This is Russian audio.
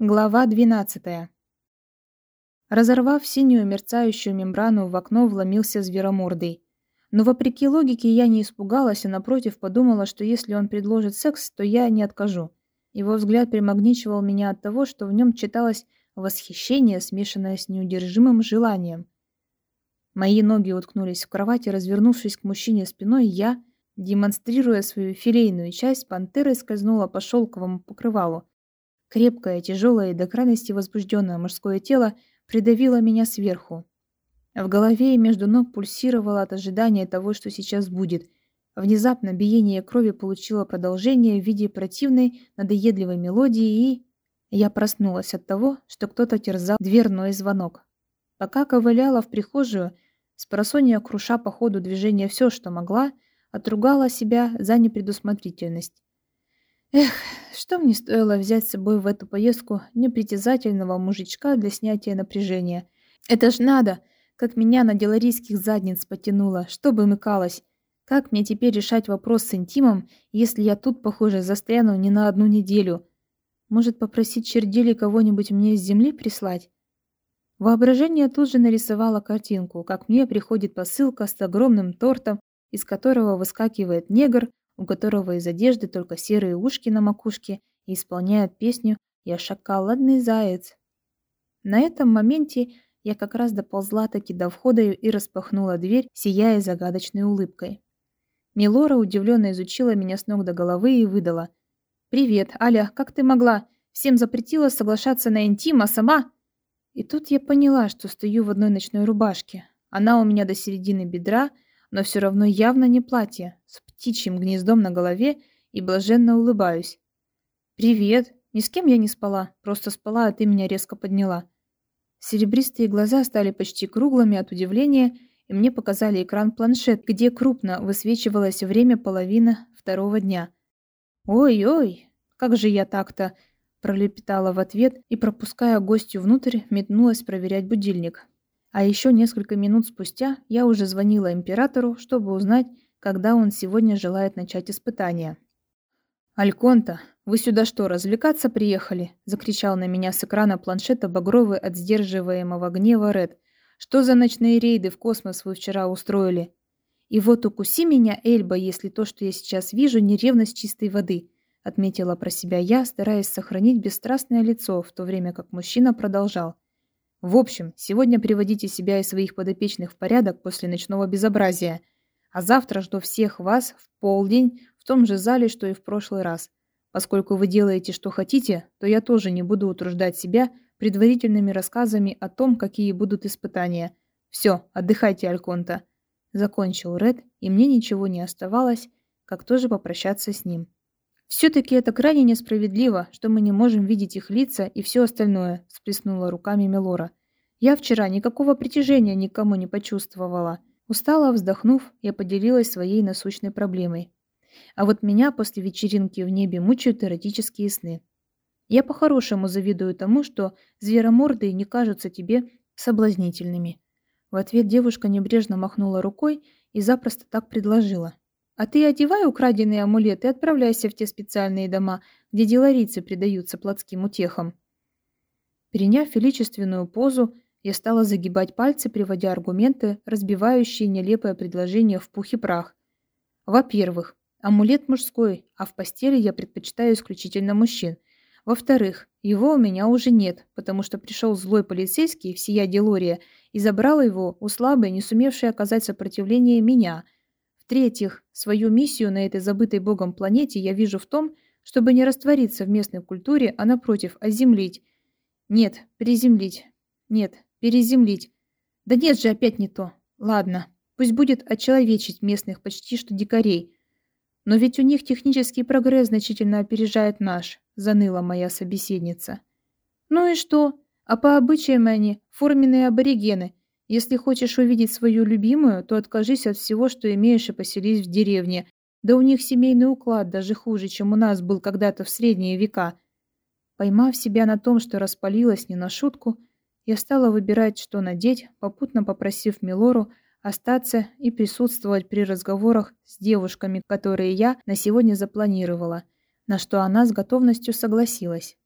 Глава 12. Разорвав синюю мерцающую мембрану, в окно вломился зверомордый. Но вопреки логике я не испугалась, а напротив подумала, что если он предложит секс, то я не откажу. Его взгляд примагничивал меня от того, что в нем читалось восхищение, смешанное с неудержимым желанием. Мои ноги уткнулись в кровати, развернувшись к мужчине спиной, я, демонстрируя свою филейную часть, пантерой скользнула по шелковому покрывалу, Крепкое, тяжелое и до крайности возбужденное мужское тело придавило меня сверху. В голове и между ног пульсировало от ожидания того, что сейчас будет. Внезапно биение крови получило продолжение в виде противной, надоедливой мелодии и... Я проснулась от того, что кто-то терзал дверной звонок. Пока ковыляла в прихожую, с просонья круша по ходу движения все, что могла, отругала себя за непредусмотрительность. Эх, что мне стоило взять с собой в эту поездку непритязательного мужичка для снятия напряжения? Это ж надо, как меня на деларийских задниц потянуло, чтобы мыкалось. Как мне теперь решать вопрос с интимом, если я тут, похоже, застряну не на одну неделю? Может, попросить чердели кого-нибудь мне с земли прислать? Воображение тут же нарисовало картинку, как мне приходит посылка с огромным тортом, из которого выскакивает негр, у которого из одежды только серые ушки на макушке и исполняет песню «Я шоколадный заяц». На этом моменте я как раз доползла таки до входа и распахнула дверь, сияя загадочной улыбкой. Милора удивленно изучила меня с ног до головы и выдала. «Привет, Аля, как ты могла? Всем запретила соглашаться на интим, а сама...» И тут я поняла, что стою в одной ночной рубашке. Она у меня до середины бедра, но все равно явно не платье, с птичьим гнездом на голове и блаженно улыбаюсь. «Привет! Ни с кем я не спала, просто спала, а ты меня резко подняла». Серебристые глаза стали почти круглыми от удивления, и мне показали экран планшет, где крупно высвечивалось время половины второго дня. «Ой-ой, как же я так-то!» пролепетала в ответ и, пропуская гостью внутрь, метнулась проверять будильник. А еще несколько минут спустя я уже звонила императору, чтобы узнать, когда он сегодня желает начать испытание. «Альконта, вы сюда что, развлекаться приехали?» – закричал на меня с экрана планшета багровый от сдерживаемого гнева Ред. «Что за ночные рейды в космос вы вчера устроили?» «И вот укуси меня, Эльба, если то, что я сейчас вижу, не ревность чистой воды», – отметила про себя я, стараясь сохранить бесстрастное лицо, в то время как мужчина продолжал – в общем, сегодня приводите себя и своих подопечных в порядок после ночного безобразия. А завтра жду всех вас в полдень в том же зале, что и в прошлый раз. Поскольку вы делаете, что хотите, то я тоже не буду утруждать себя предварительными рассказами о том, какие будут испытания. Все, отдыхайте, Альконта. Закончил Ред, и мне ничего не оставалось, как тоже попрощаться с ним. «Все-таки это крайне несправедливо, что мы не можем видеть их лица и все остальное», – сплеснула руками Мелора. «Я вчера никакого притяжения никому не почувствовала». Устало вздохнув, я поделилась своей насущной проблемой. А вот меня после вечеринки в небе мучают эротические сны. Я по-хорошему завидую тому, что зверомордые не кажутся тебе соблазнительными. В ответ девушка небрежно махнула рукой и запросто так предложила. А ты одевай украденные амулеты и отправляйся в те специальные дома, где деларицы предаются плотским утехам. Приняв величественную позу, я стала загибать пальцы, приводя аргументы, разбивающие нелепое предложение в пух и прах. Во-первых, амулет мужской, а в постели я предпочитаю исключительно мужчин. Во-вторых, его у меня уже нет, потому что пришел злой полицейский, всея Делория, и забрал его у слабой, не сумевшей оказать сопротивление меня – в-третьих, свою миссию на этой забытой Богом планете я вижу в том, чтобы не раствориться в местной культуре, а напротив, оземлить. Нет, приземлить. Нет, переземлить. Да нет же, опять не то. Ладно, пусть будет очеловечить местных почти что дикарей. Но ведь у них технический прогресс значительно опережает наш, заныла моя собеседница. Ну и что? А по обычаям они форменные аборигены, если хочешь увидеть свою любимую, то откажись от всего, что имеешь, и поселись в деревне. Да у них семейный уклад даже хуже, чем у нас был когда-то в средние века. Поймав себя на том, что распалилась не на шутку, я стала выбирать, что надеть, попутно попросив Милору остаться и присутствовать при разговорах с девушками, которые я на сегодня запланировала, на что она с готовностью согласилась.